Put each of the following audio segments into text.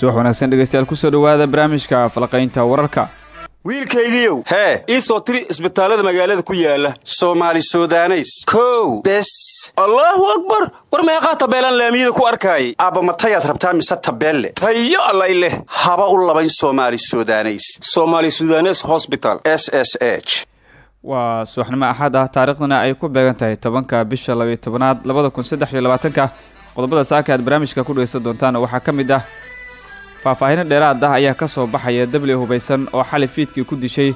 subax wanaagsan dhegeystayaal ku soo dhowaada barnaamijka falaqaynta wararka. Wiilkaygiiow hee ii soo tiri isbitaallada magaalada ku yaalla soomaali sudaneys. Kow bes. Allaahu akbar! War meeqaa tabeelaan laamiyada ku arkaayay aabba matayaad rabtaa mise tabeelle? Tayo allay leh. Haba u labayn soomaali sudaneys. Somaali sudanes hosbital s s h. Waa subaxnimo axad ah taariikhdana ay ku beegan tahay tobanka bisha labayo tobanaad labada kun saddex iyo labaatanka. Qodobada saaka aad barnaamijka ku dhegeysan doontaan waxaa ka mid ah faahfaahino dheeraad ah ayaa ka soo baxaya dable hubaysan oo xali fiidkii ku dishay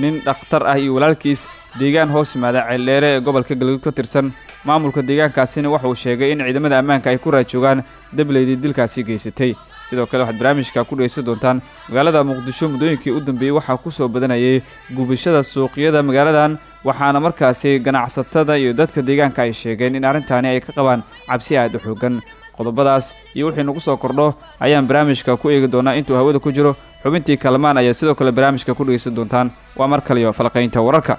nin dhakhtar ah iyo walaalkiis deegaan hoos yimaada ceeldheere ee gobolka galguud ka tirsan. Maamulka deegaankaasina waxauu sheegay in ciidamada ammaanka ay ku raajoogaan dableydii dilkaasi geysatay. Sidoo kale waxaad barnaamijka ku dhegeysan doontaan magaalada muqdisho muddooyinkii u dambeeyey waxaa ku soo badanayay gubashada suuqyada magaaladan waxaana markaasi ganacsatada iyo dadka deegaanka ay sheegeen in arrintaani ay ka qabaan cabsi aad u xoogan qodobadaas iyo wixii nagu soo kordho ayaan barnaamijka ku eegi doonaa intuu hawada ku jiro. Xubintii kalmaan ayaa sidoo kale barnaamijka ku dhegeysan doontaan. Waa mar kaliyo falaqaynta wararka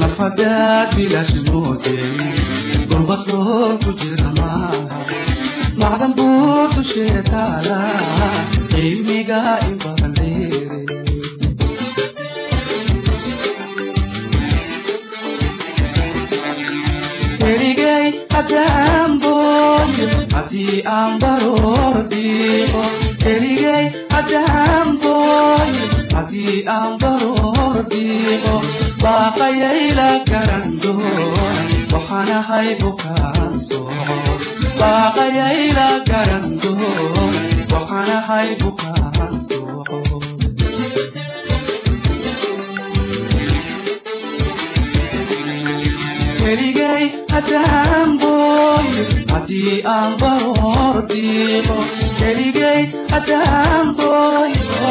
nafadaad bilash moodeen dulbad bool ku jira maaha macdan buur dusheetaala cilmiga in badan leere keligay haddaan booyo haddii aan baroor dhiiqo keligay haddaan booyo haddii aan baroor dhiiqo baaqayayla garan doona waxaan ahay bukaan soco baaqayayla garan doona waxaan ahay bukaan soco keligay haddaan booyo haddii aan baroor dhiiqo keligay haddaan booyo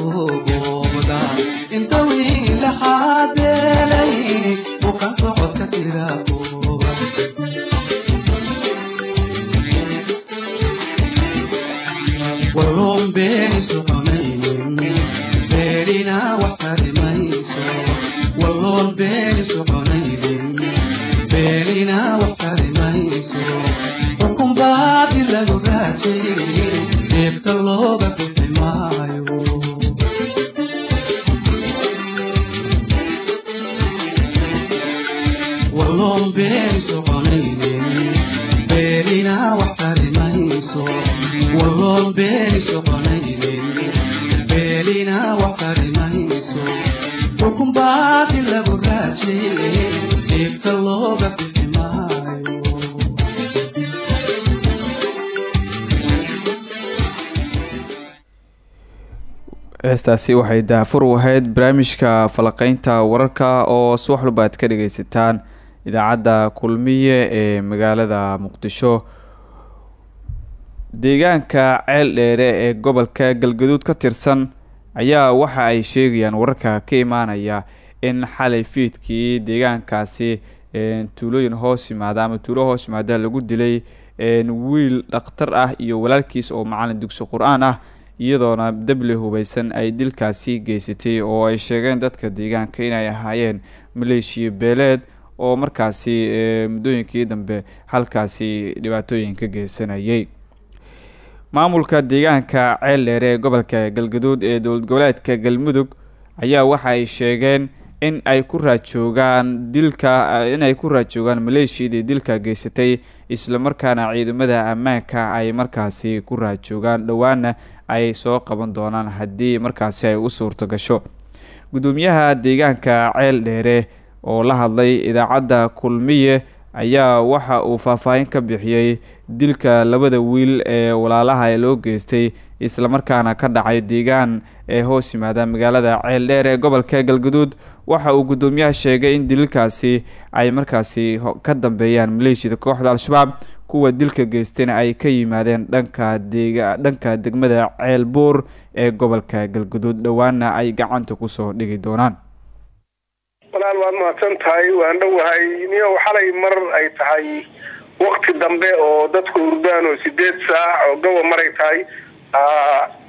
quburahaana heestaasi waxay daafur u ahayd barnaamijka falaqeynta wararka oo subax walba aad ka dhageysataan idaacadda kulmiye ee magaalada muqdisho. Deegaanka ceel dheere ee gobolka galgaduud ka tirsan ayaa waxa ay sheegayaan wararka ka imaanaya in xalay fiidkii deegaankaasi tuulooyin hoos yimaada ama tuulo hoos yimaada lagu dilay wiil dhakhtar ah iyo walaalkiis oo macalin dugsi qur'aan ah iyadoona dable hubeysan ay dilkaasi geysatay oo ay sheegeen dadka deegaanka inay ahaayeen maleeshiya beeleed oo markaasi muddooyinkii dambe halkaasi dhibaatooyin ka geysanayay maamulka deegaanka ceel dheere ee gobolka galgaduud ee dowlad goboleedka galmudug ayaa waxa ay sheegeen in ay ku raajoogaan dilka in ay ku raajoogaan maleeshiyadii dilka geysatay islamarkaana ciidamada ammaanka ay markaasi ku raajoogaan dhowaana ay soo qaban doonaan haddii markaasi ay u suurto gasho. Gudoomiyaha deegaanka ceel dheere oo la hadlay idaacadda kulmiye ayaa waxa uu faahfaahin ka bixiyey dilka labada wiil ee walaalaha loo geystay islamarkaana ka dhacay deegaan ee hoos yimaada magaalada ceel dheer ee gobolka galgaduud waxa uu guddoomiyaha sheegay in dililkaasi ay markaasi ka dambeeyaan maleeshiyada kooxda al-shabaab kuwa dilka geystayna ay ka yimaadeen dhanka dhanka degmada ceel buur ee gobolka galgaduud dhowaana ay gacanta ku soo dhigi doonaan. Walaal waad mahadsan tahay waan dhowahay niyow xalay mar ay tahay wakti dambe oo dadku hurdaan oo sideed saac oo goba maray tahay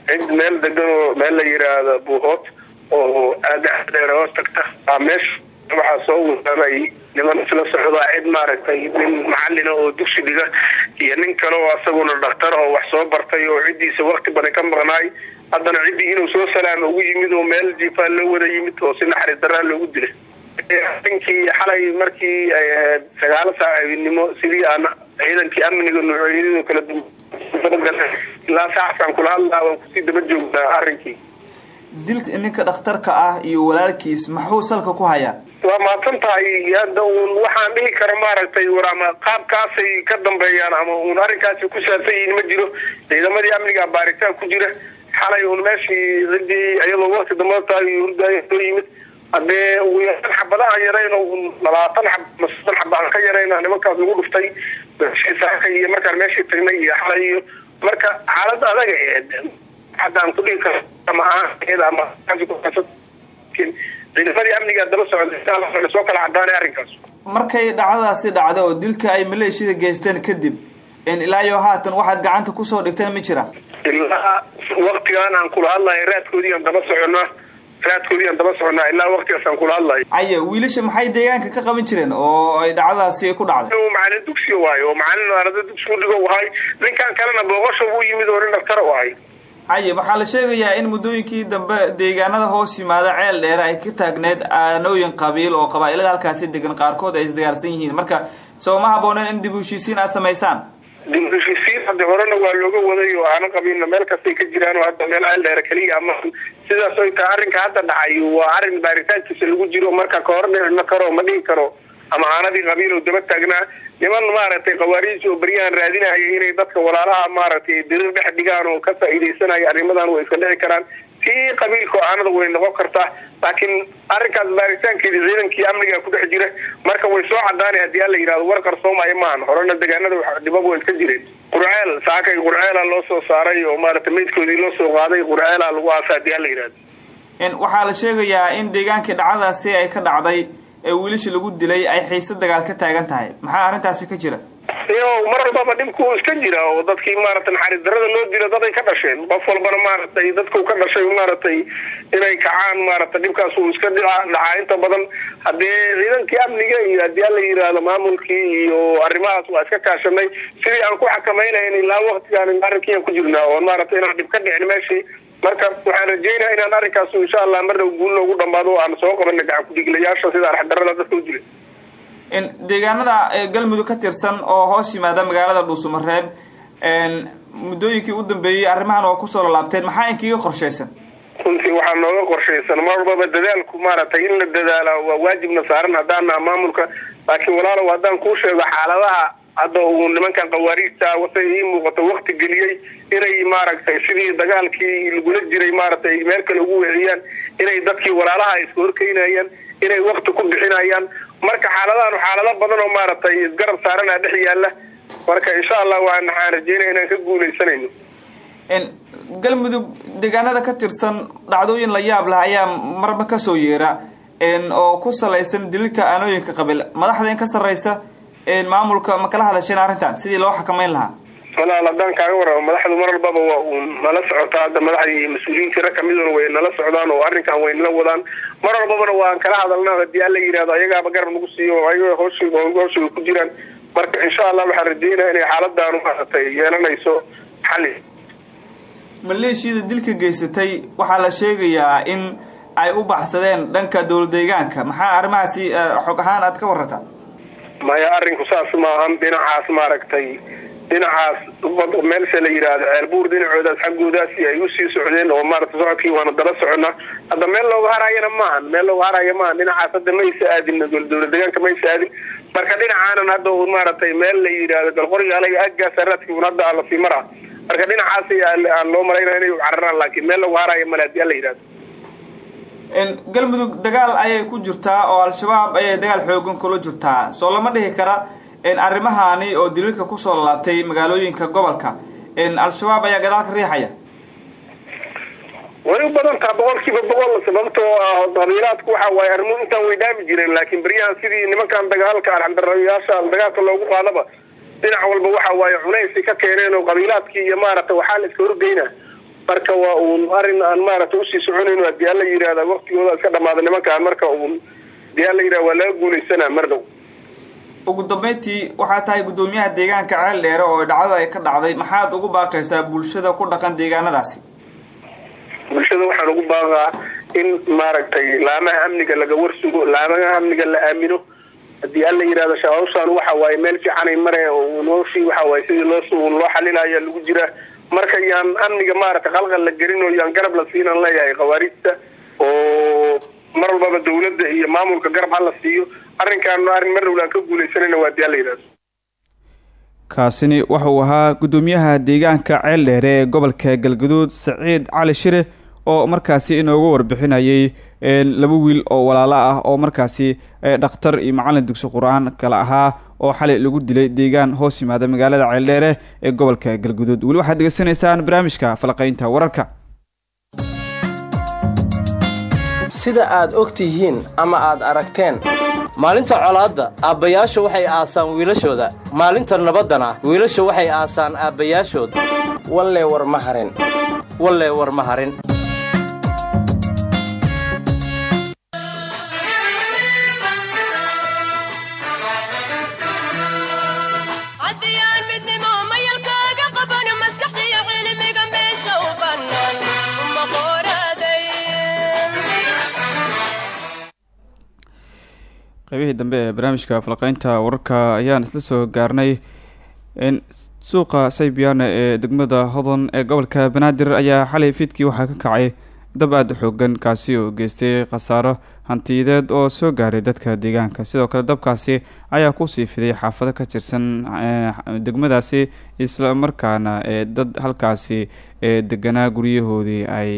cid meel degan oo meel la yiraahdo buuhood oo aada dheer hoos tagta. Meesha waxaa soo wadanay niman isla socdaa cid maaragtay nin macalina oo dugsi dhiga iyo nin kale oo asaguna dhakhtar oo wax soo bartay oo ciddiisa wakti badan ka maqnaay haddana ciddii inuu soo salaam ugu yimid oo meel jiifaan loo wada yimid oo si naxariis daraa loogu dilay ninkii xalay markii ay ahayd sagaalo saac habeenimo sidii aan ciidankii amniga noocyadooda kala duwan ilaa saacasaan kula hadlaa waan ku sii daba joognaa arrinkii. Dilka ninka dhakhtarka ah iyo walaalkiis maxuu salka ku hayaa? Waa mahadsan tahay hadda uun waxaan dhihi kara maaragtay war ama qaabkaasay ka dambeeyaan ama uun arrinkaasi ku saabsan yihiin ma jiro ciidamadii amniga baaritaan ku jira. Xalay uun meeshii ciddii iyadoo wakti dambada tahay hurdaaya soo yimid haddee ugu yaraan xabadaha yarayno labaatan xab ma soddon xaba ka yarayna nimankaas lagu dhuftay saaka iyo markaan meeshii tagnay iyo xalay iyo marka xaalad adaga eed haddaan ku dhihi karo ama ciidamadii amniga daba socda soo kala cadaanay arrinkaas. Markay dhacdadaasi dhacdo oo dilka ay maleeshiyada geysteen kadib ilaa iyo haatan waxaad gacanta ku soo dhigteen ma jira? Ilaa waktigaan aan kula hadlayo raadkoodii aan daba soconnaa raadkoodii aan daba soconnaa ilaa waktigaas aan kula hadlayo. Aya wiilasha maxay deegaanka ka qaban jireen oo ay dhacdadaasi ku dhacday? Macalin dugsiga waayo oo macalin arada dugsigu dhigo ahay. Ninkan kalena booqasho u yimid oo nin dhaktara u ahay. Haye waxaa la sheegayaa in muddooyinkii dambe deegaanada hoos yimaada ceel dheere ay ka taagneed aanooyin qabiil oo qabaa-ilada halkaasi degan qaarkood ay isdagaalsan yihiin. Marka soo ma habooneen in dib u heshiisiin aada samaysaan heshiisiin haddi horena waa looga waday oo aana qabiilna meel kastay ka jiraan hadda meel ceel dheere keliya ama sidaas oy tahay arrinka hadda dhacay waa arrin baaritaankiisa lagu jiro marka kahor dhici ma karo ma dhihi karo ama aanadii qabiil oo daba taagnaa. Niman maaragtay khawaariij oo beryahan raadinaya inay dadka walaalaha maaragtay dirir dhex dhigaan oo ka faa'iidaysanaya arrimadan way iska dhici karaan tii qabiilka oo aanada way noqon kartaa laakiin arrinkaas baaritaankeeda ciidankii amniga ku dhex jira marka way soo cadaanay haddii ala yidhahdo war qarsoomaayo maahan horena deegaanada dhibab way iska jireen. Qurceel saakay qurceela loo soo saaray oo maaragtay meydkoodii loo soo qaaday qurceela lagu aasa haddii ala yidhahdo waxaa la sheegayaa in deegaankii dhacdadaasi ay ka dhacday ee wiilasha lagu dilay ay xiise dagaal ka taagan tahay. Maxaa arrintaasi ka jira yo mar walbaba dhibku iska jira oo dadkii maaragtay naxariis darada loo dilo dad ay ka dhasheen qof walbana maaragtay dadku ka dhashay maaragtay inay kacaan maaragtay dhibkaas uu iska dhacaa. Inta badan haddee ciidankii amniga iyo haddii ala yidhaahdo maamulkii iyo arrimahaas waa iska kaashanay sidii aan ku xakamaynayn ilaa waktigaan arrinkiiaan ku jirnaa oo maaragtay inaan dhib ka dhicin meeshii marka waxaan rajeynaya inaan arrinkaas insha allah marna guul noogu dhamaado aan soo qabana gacan ku-dhiiglayaasha sida arxdarada dadka u dilay deegaanada galmudug ka tirsan oo hoos yimaada magaalada dhuusumareeb muddooyinkii u dambeeyey arrimahan oo ku soo lalaabteen maxaa inkiga qorshaysan? Runtii waxaa nooga qorshaysan mar walbaba dadaalku maaragtay in la dadaala waa waajibna saaran haddaan maamulka laakiin walaalow haddaan kuu sheego xaaladaha hadda uu nimankan qawaariijta wasay ii muuqato wakti geliyey inay maaragtay sidii dagaalkii lagula jiray maaragtay meel kale ugu weeciyaan inay dadkii walaalaha iska horkeynayaan inay wakti ku bixinayaan marka xaaladahan xaalado badan oo maaragtay isgarab saarana dhex yaalla marka insha allah waan waxaan rajeynaya inaan ka guuleysanayno galmudug deegaanada ka tirsan dhacdooyin la yaab leh ayaa marba ka soo yeera. Oo ku salaysan dililka aanooyinka qabil madaxda in ka sarreysa maamulka ma kala hadasheen arrintan? Sidii loo xakameyn lahaa walaal haddaan kaaga warramo madaxdu mar walbaba waa uu nala socotaa hadda madaxdii mas'uuliyiintii rag kamiduna way nala socdaan oo arrinkan way nala wadaan. Mar walbabana waan kala hadalnaa haddii alla yidhahdo ayagaaba garab nagu siiyo ayaga hooshooda ku jiraan. Marka insha allah waxaan rajeynaya inay xaaladaanu maaragtay yeelanayso xali maleeshiyada dilka geysatay waxaa la sheegayaa in ay u baxsadeen dhanka dowlad deegaanka maxaa arrimahaasi xog ahaan aad ka warrataa? Maya arrinku saas maahan dhinacaas maaragtay dhinacaas meelsha la yidhaahdo ceelbuur dhinacoodaas xaggoodaasi ay u sii socdeen oo maarata socodkii waana dala socona hadda meel looga harayana maahan meel looga haraya maahan dhinacaas hadda maysa aadin dowlad deegaanka maysa aadin. Marka dhinacaanan hadda maaragtay meel la yidhaahdo galqoriga alaga aggaas araadkii hadda ala sii marka dhinacaas aan loo malaynaya inay cararaan laakiin meel looga haraya male haddii yidhahdo galmudug dagaal ayay ku jirtaa oo al-shabaab ayay dagaal xoogan kula jirtaa. Soo lama dhihi kara arrimahaani oo daliilka ku soo laabtay magaalooyinka gobolka al-shabaab ayaa gadaal ka riixaya. Way u badan taha boqolkiiba boqol sababtoo ah qabiilaadku waxa waaye arrimuhu intaan way dhaami jireen laakiin beryahan sidii nimankan dagaalka alxamdarayaasha dagaalka loogu qaadaba dhinac walba waxa waaye cunaysay ka keeneen oo qabiilaadkii iyo maaragtay waxaa la iska horgeyna marka waa uun arrin aan maaragtay u sii soconayno haddii alla yidhahda waktigooda iska dhamaada nimankaan marka uun haddii alla yidhahda waa laga guulaysanaa mar dhow ugu dambeyntii waxaa tahay guddoomiyaha deegaanka ceel dheere oo dhacdada ay ka dhacday. Maxaad ugu baaqaysaa bulshada ku dhaqan deegaanadaasi? Bulshada waxaan ugu baaqaa in maaragtay laamaha amniga laga warsugo laamaha amniga la aamino. Hadii alla yidhahdo hawshaan waxa waaye meel fiicanay mare oo nooshii waxa waaye sidii loo loo xalilaya lagu jiraa marka yaan amniga maaragtay qalqal la gelin oo yaan garab la siinan leeyahay khawaarijta oo mar walbaba dawladda iyo maamulka garab hala siiyo arrinkaan arrin mar dhowlaan ka guuleysanayna waa yidhahdo kaasini wuxuu ahaa guddoomiyaha deegaanka ceel dheere ee gobolka galgaduud saciid cali shire oo markaasi inooga warbixinayay laba wiil oo walaalo ah oo markaasi dhakhtar iyo macalin dugsi qur'aan kale ahaa oo xalay lagu dilay deegaan hoos yimaada magaalada ceeldheere ee gobolka galguduud. Weli waxaad degeysanaysaan barnaamijka falaqaynta wararka sida aad og tihiin ama aad aragteen. Maalinta colaadda aabbayaashu waxay aasaan wiilashooda. Maalinta nabaddana wiilashu waxay aasaan aabbayaashood wallee war ma harin. Wallee war ma harin qaybihii dambe ee barnaamijka falaqeynta wararka ayaan isla soo gaarnay suuqa saybiyaana ee degmada hodon ee gobolka banaadir ayaa xalay fiidkii waxaa ka kacay dab aada u xoogan kaasi oo geystay khasaaro hantiyadeed oo soo gaaray dadka deegaanka. Sidoo kale dabkaasi ayaa ku sii fiday xaafado ka tirsan degmadaasi isla markaana ee dad halkaasi ee deganaa guryahoodii ay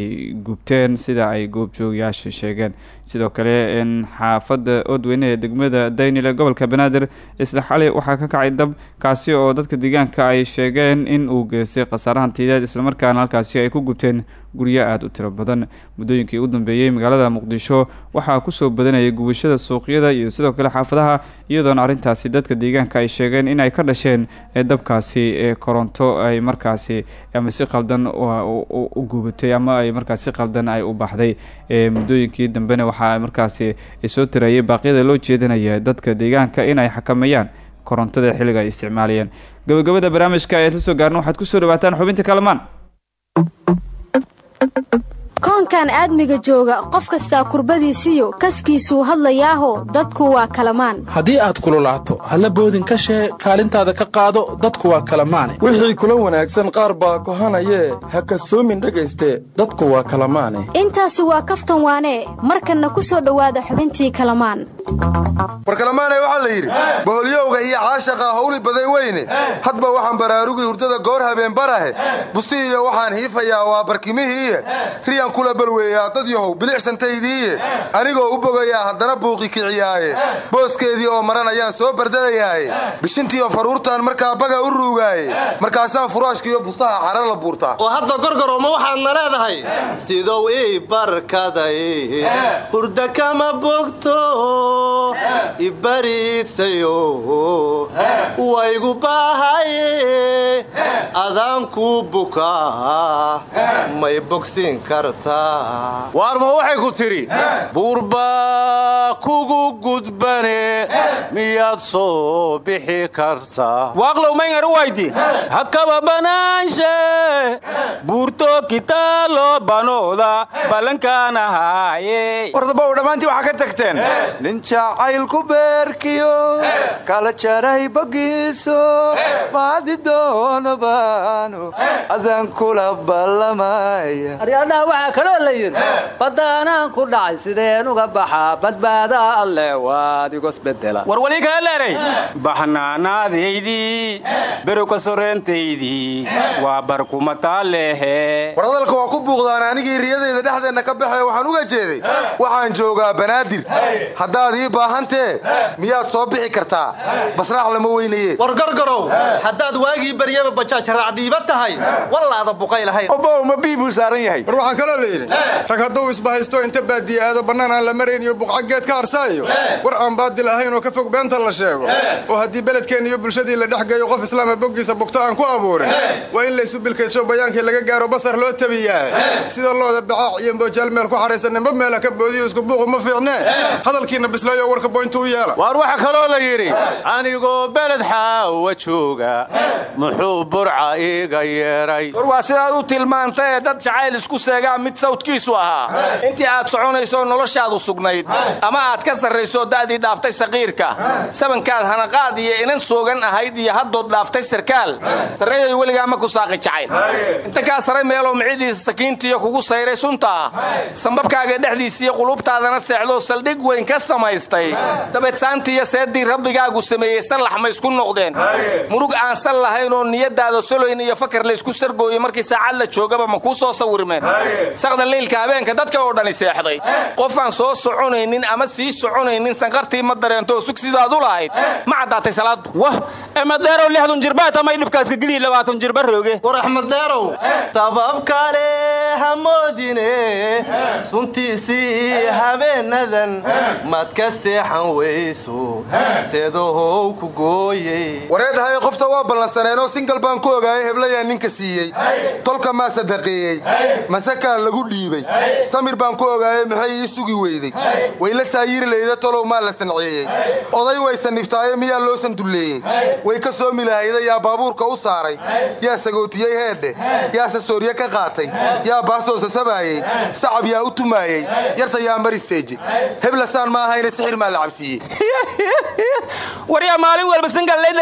gubteen sida ay goobjoogayaasha sheegeen. Sidoo kale xaafadda oodweyne ee degmada daynile gobolka banaadir isla xalay waxaa ka kacay dab kaasi oo dadka deegaanka ay sheegeen in uu geystay khasaare hantiyadeed islamarkaana halkaasi ay ku gubteen guryo aada u tiro badan. Muddooyinkii u dambeeyey magaalada muqdisho waxaa ku soo badanayay gubashada suuqyada iyo sidoo kale xaafadaha iyadoona arrintaasi dadka deegaanka ay sheegeen in ay ka dhasheen dabkaasi ee koronto ay markaasi ama si qaldan u gubatay ama ay markaas si qaldan ay u baxday. Muddooyinkii dambena waxaa markaasi soo tirayay baaqyada loo jeedinaya dadka deegaanka in ay xakameeyaan korontada xilliga ay isticmaalayeen. Gabagabada barnaamijka ayaad la soo gaarna waxaad ku soo dhawaataan xubinta kalamaan koonkan aadmiga jooga qof kastaa kurbadiisiyo kaskiisuu hadlayaaho dadku waa kalamaan. Haddii aad kululaato halla boodin ka shee kaalintaada ka qaado dadku waa kalamaane wixii kula wanaagsan qaar baa kohanayee ha kasoomin dhegayste dadku waa kalamaane. Intaasi waa kaftan waanee markanna ku soo dhowaada xubintii kalamaan. War kalamaanay waxaa la yidhi boholyowga iyo caashaqa hawli baday weyne. Hadba waxaan baraarugii hurdada goor habeen barahe bustihiiyo waxaan hiifayaa waa barkimihiiye kula balweeyaa dad yahow bilicsantaydiiye anigoo u bogayaa haddana buuqi kiciyaaye. Booskeedii oo maran ayaan soo bardadayaaye bishintiiyo faruurtaan markaa baga u ruugaaye. Markaasaan furaashkiiyo bustaha cara la buurtaa. Oo hadda gorgoroma waxaadna leedahay? Sidow ii barkaday hurda kama bogto ibariidsayo waygu baahaye. Adaanku bukaa may bogsin kartaa waarma waxay ku tidhi buurbaa kugu gudbane miyaad soo bixi kartaa waaqlow mayngar waydi. Hakaba banaanshe buurto kitaalo banooda ballankaanahaaye wardabow dhammaantii waxaa ka tagteen nin jacaylku beerkiyo kala jaray bagiiso baadi doonabaano adaan kula ballamaya waxaa kaloo la yidhi baddaanaan ku dhacay sideen uga baxaa badbaadaa alleh waad igosbedela war weli kaa leeray baxnaanaadaydii beroka soreentaydii waa barkumataalehe war hadalka waa ku buuqdaan anigii riyadayda dhexdeenna ka baxee waxaan uga jeeday. Waxaan joogaa banaadir. Haddaad ii baahantee miyaad soo bixi kartaa. Basraax lama weynaye war gorgorow haddaad waagii baryaba bajaaj raacdhiiba tahay wallaada buqay lahayn obow ma bii buu saaran yahay war waxaa kaloo la yidhi rag hadduu isbahaysto inta baadiye aado bannaan aan la marayn iyo buqcageed ka harsaayo war aan baadil ahayn oo ka fog beenta la sheego. Oo haddii beledkeenna iyo bulshadii la dhex geeyo qof islaama boggiisa bugto aan ku abuurin. Waa in laysu bilkeedsho bayaankii laga gaaro basar loo tabiyaa sida looda bacaac iyo mboojaal meel ku xaraysan nimba meela ka boodiyo isku buuqu ma fiicnee. Hadalkiina bislayo warka boyntu u yeela. Waar waxaa kaloo la yidhi anigoo beled xaawa jooga muxuu burca iiga yeedhay war waa sidaad u tilmaantae dad jacayl isku seegaa mid sawdkiisu ahaa. Intii aad soconayso noloshaadu sugnayd. Ama aad ka sarrayso da'dii dhaaftay saqiirka. Sabankaad hanaqaad iyo inan soogan ahayd iyo haddood dhaaftay sarkaal. Sarreeyoy weligaa ma ku saaqi jacayl. Inta kaa saray meeloo micidiisa sakiintiiyo kugu sayray sunta ah sambabkaaga dhexdiisiiyo qulubtaadana seexdoo saldhig weyn ka samaystay. Dabeed saantiiyo seeddii rabbigaagu sameeyey sallax ma isku noqdeen. Murug aan sal lahayn oo niyadaada soloyn iyo fakar laysku sargooyey markii saacad la joogaba ma kuu soo sawirmeen saqda leylka habeenka dadka oo dhani seexday. Qof aan soo soconaynin ama sii soconaynin sanqartii ma dareento oo sug sidaad u lahayd. Ma caddaatay salaadu wah! Emadeerow lixdun jirbaata dhibkaaska geliyi labaatan jirba rooge. War axmed deerow tabab kale hamoodine suntiisii habeenadan maad ka seexan weyso seedahow ku gooyey wareedhahay qofta waa ballansaneenoo singal baan ku ogaayay heblayaa ninka siiyey. Tolka maa sadaqeeyey. Masakaa lagu dhiibay. Samir baan ku ogaayay maxay ii sugi weyday wayla saayiri layda tolow maa la sanceeyey oday way saniftaaye miyaa loo sandulleeyey way ka soomi lahayda yaa baabuurka u saaray? Yaa sagootiyey heedhe? Yaa sasoorye ka qaatay yaa baasoo sasabaayey sacab yaa u tumaayey yarta yaa mariseeje heblasaan ma ahayna sixir maa la cabsiiyey. Waryaa maalin walba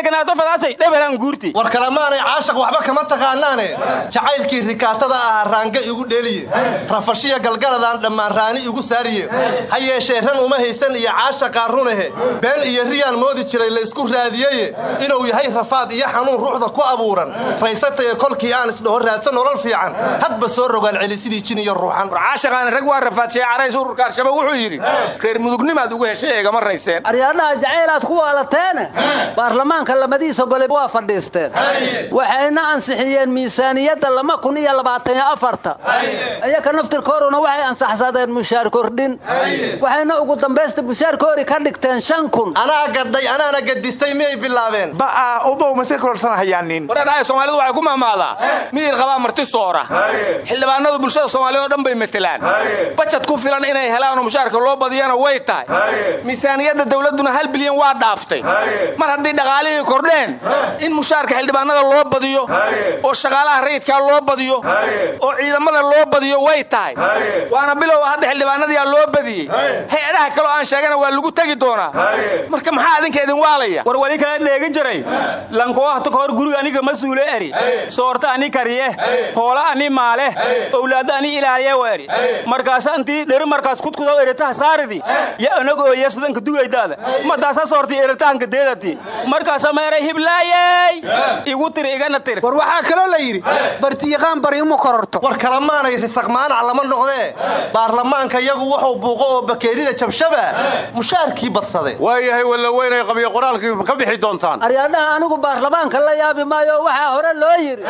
deganaato fadaasay dhebelaan guurti. War kalemaanay caashaq waxba kama taqaanaane. Jacaylkii rikaatada ahaa raanga igu dheliye rafashiya galgaladaan dhammaan raani igu saariye. Ha yeeshee ran uma haysan iyo caashaqaa runahe been iyo riyaan moodi jiray laysku raadiyeye inuu yahay rafaad iyo xanuun ruuxda ku abuuran. Raysataye kolkii aan isdhaho raadsan nolol fiican. Hadba soo rogaan celi sidii jin iyo ruuxan. War caashaqaani rag waa rafaadshay carays ururka al-shabaab wuxuu yidhi reer mudugnimaad ugu heshay eegama rayseen aryaadhaha jacaylaad ku waalateene baarlamaanka lamadiisa gole waa fadhiisteen. Waxayna ansixiyeen miisaaniyadda lama kun iyo labaataniyo afarta. Iyaka waxay ansaxsadeen mushaar kordhin. Waxayna ugu dambaysta mushaarkoori ka dhigteen shan kun. Anaa gadhay anaana gadistay miyay bilaabeen? Ba'aa ubow mase kororsanahayaanin waradhahay soomaalidu waxay ku mahmaadaa miyir qabaa marti soora xildhibaanadu bulshada soomaaliya oo dhan bay matelaan bajad ku filan inay helaanoo mushaarka loo badiyana way tahay. Miisaaniyadda dowladduna hal bilyan waa dhaaftay. Mar haddii dhaqaalihii kordheen in mushaarka xildhibaanada loo badiyo oo shaqaalaha rayidkaa loo badiyo oo ciidamada loo badiyo way tahay. Waana bilow hadda xildhibaanadiyaa loo badiyey. Hay'adaha kaleo aan sheegana waa lagu tegi doonaa. Marka maxaa adinka idin waalaya? War wali kala dheegi jiray. Lankoohta kahor guriga aniga masuule eri. Soorta ani kariye. Hoola ani maale owlaadda ani ilaaliye eri markaasa intii dheri markaas kudkudo eritaha saaridi ya anag ooye sidanka dugaydaada madaasa soorti eritahanka deedati. Markaasa meeray hiblaayey igu tir igana tir. War waxaa kaloo la yidhi bartiyaqaan bari uma kororto. War kalamaanay risaq maanac lama noqdee baarlamaanka iyagu wuxuu buuqo oo bakeerida jabshaba. Mushaarkii badsaday waayahay walla weynay qabyo qoraalkii ka bixi doontaan. Aryaadhaha anigu baarlamaanka la yaabi maayo waxaa hore loo yidhi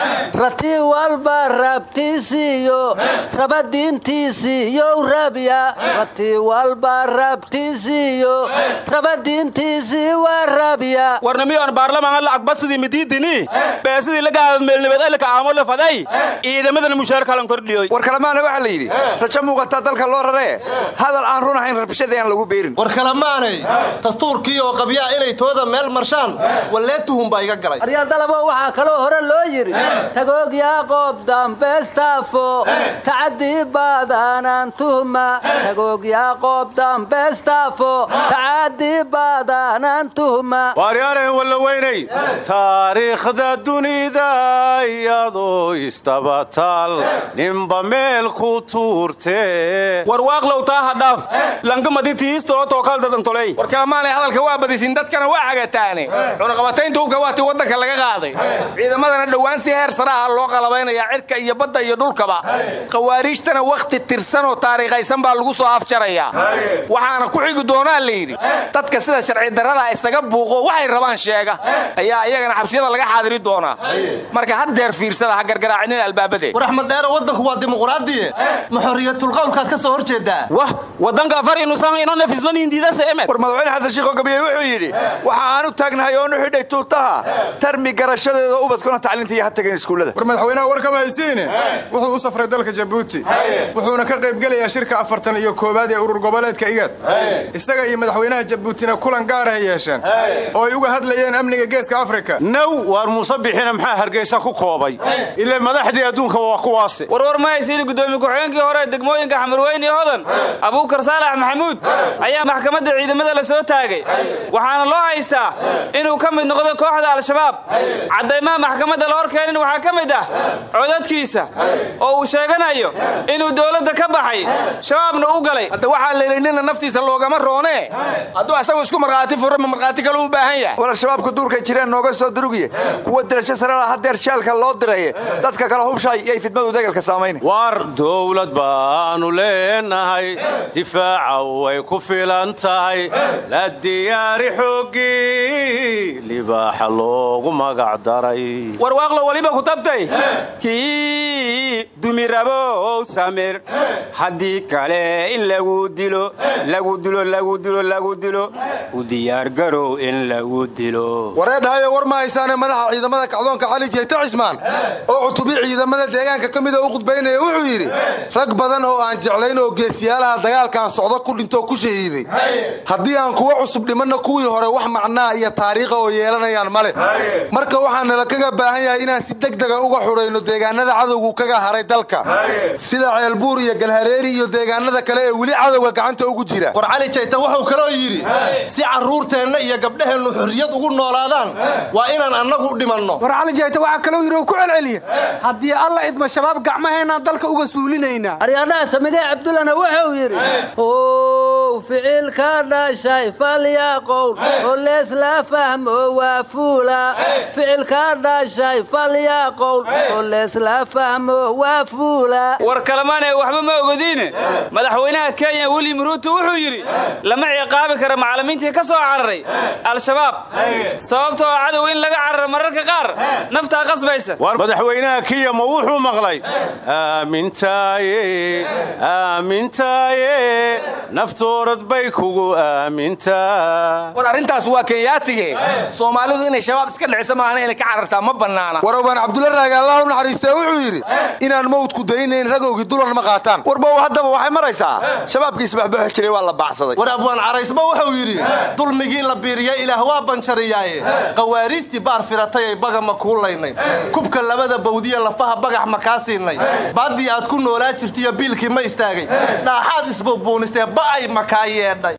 ratii walba rabtiisiiyo rabadiintiisiiyow rabya ratii walba rabtiisiiyo rabadiintiisii waa rabya warnamiyoon baarlamaanka lacag badsidii midiidini beesidii la gaadad meelnibad elika aamo la faday ciidamadana mushaar kalan kordhiyoy war kalamaana waxaa la yidhi rajo muuqataa dalka loo raree hadal aan run ahayn rabshada aan lagu beerin. War kalamaanay dastuurkii oo qabyaa inay tooda meel marshaan walleetuhun baa iga galay. Aryaaldalabo waxaa kaloo hore loo yidhi tagoogyaa qoob dambeestaafo tacadii baadaanaan tuhma. Tagoogyaa qoob dambeestaafo tacadii baadaanaan tuhma. Walla weynay taariikhda dunida iyadoo istabataal ninba meel ku tuurtee warwaaqlow taa hadhaaf lankamadi tiistoo tookaldadantoley war kalamaanay hadalka waa badisin dadkana waa xagataane cunaqabataynta hubka waa tii waddanka laga qaaday. Ciidamadana dhowaan si heer sare ah loo qalabaynayaa cirka iyo badda iyo dhulkaba khawaariijtana wakhti tirsanoo taariikhaysan baa lagu soo afjarayaa waxaana ku xigi doonaa la yidhi dadka sida sharci darrada isaga buuqo waxay rabaan sheega. Ayaa iyagana xabsiyada laga xaadiri doonaa. Marka haddeer fiirsada ha gargaraacinin albaabadeed war axmed dheero waddanku waa dimuqraadiye ma xorriyatulqawlkaad ka soo hor jeedaa wah waddanka afar inuusan ino nafisnaniindiidase emed war madaxweyne xasan shiikho gabiye wuxuu yidhi waxa aanu taagnahay oonu xidhay tuutaha tarmi garashadeeda ubadkuna tacliinta iyo ha tageen iskuullada war madaxweynaha war kama haysiine wuxuu u safray dalka jabuuti. Wuxuuna ka qaybgelayaa shirka afartan iyo koowaad ee urur goboleedka igaad isaga iyo madaxweynaha jabuutina kulan gaarahay yeesheen oo ay uga hadlayeen amniga geeska afrika. Naw waar muuse bixina maxaa hargeysa ku koobay? Ile madaxdii adduunka waa kuwaase warwar ma haysiini gudoomiye ku-xigeenkii hore degmooyinka xamarweyne iyo hodan. Abuukar saalax maxamuud ayaa maxkamadda ciidamada la soo taagay. Waxaana loo haystaa inuu ka mid noqdo kooxda al-shabaab. Caddaymaha maxkamadda la hor keenin waxaa ka mid ah codadkiisa oo sheeganayo inuu dowladda ka baxay shabaabna u galay. Hadda waxaa la yidhi nina naftiisa loogama roonee hadduu asagu isku markhaati furo ma markhaati kale u baahan yahay. War al-shabaabku duurkay jireen nooga soo durugiye. Kuwa dirasho sarela hadeer jeelka loo diraye. Dadka kale hubshay yay fidmadu degalka saamayn war dowlad baanu leenahay difaaca way ku filan tahay. La diyaari xooggii libaaxa loogu magac daray. Warwaaqlo weliba ku tabtay kii dumirabow samir haddii kale in lagu dilo. Lagu dilo lagu dilo lagu dilo. U diyaargarow in lagu dilo. Wareedhahayo war ma haysaane madaxa ciidamada kacdoonka cali jeete cismaan. Oo cutubi ciidamada deegaanka ka mida u khudbaynaya wuxuu yidhi rag badan oo aan jeclayn oo geesiyaalaha dagaalkaan socdo ku dhintoo ku shahiiday haddii aan kuwa cusub dhimanna kuwii hore wax macnaa iyo taariikha oo yeelanayaan male marka waxaa nala kaga baahan yahay inaan si degdega uga xurayno deegaanada cadowgu kaga haray dalka. Sida ceelbuur iyo galhareeri iyo deegaanada kale ee weli cadowga gacanta ugu jira. War cali jayta wuxuu kaloo yidhi si carruurteenna iyo gabdhaheennu xurriyad ugu noolaadaan waa inaan annagu dhimanno. War cali jayta waxaa kaloo yidhi oo ku celceliya haddii alla idma shabaab gacmaheennaan dalka uga suulinaynaa. Aryaadhaha samigee cabdullana wuxuu yidhi ow ficilka dhashay falyaqowl oo leesla fahmo waa fuula. Ficilka dhashay falyaqowl oo leesla fahmo waa war kalemaanee waxba ma ogodiine madaxweynaha kenya william ruuto wuxuu yidhi lama ciqaabi kara macallimiintii ka soo cararay al-shabaab. Sababtoo cadow in laga cararo mararka qaar naftaa qasbaysa. Madaxweynaha kiya ma wuxuu maqlay aamintaaye aamintaaye naftoo orod bay kugu aamintaa. War arrintaas waa kenyaatige soomaalidu inay shabaab iska dhicisa maahana inay ka carartaa ma bannaana. Warobaan cabdulla raage allah u naxariistee wuxuu yidhi inaan mawdku daynayn ragowgii dulan ma qaataan. Warbow haddaba waxay maraysaa? Shabaabkii isbaxbaxi jiray waa la baacsaday war abwaan caraysba wuxuu yidhi. Dulmigii la biiriyey ilaah waa banjariyaaye. Qawaariijtii baar firatay ay bagama kuulaynay kubka labada bawdiya lafaha bagax ma kaa siinay. Baaddii aad ku noolaa jirtiyo biilkii ma istaagay. Dhaaxaad isbuubuunistee ba'ay ma kaa yeedhay.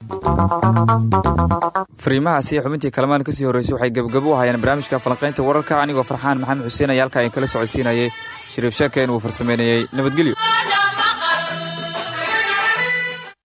Fariimahaasi xubintii kalamaan ka sii horreysay waxay gebgabo u hayaan barnaamijka falanqaynta wararka anigoo farxaan maxamed xuseen ayaa halkaa in kala socodsiinayay shariif sheekeen uu farsameynayey nabadgelyo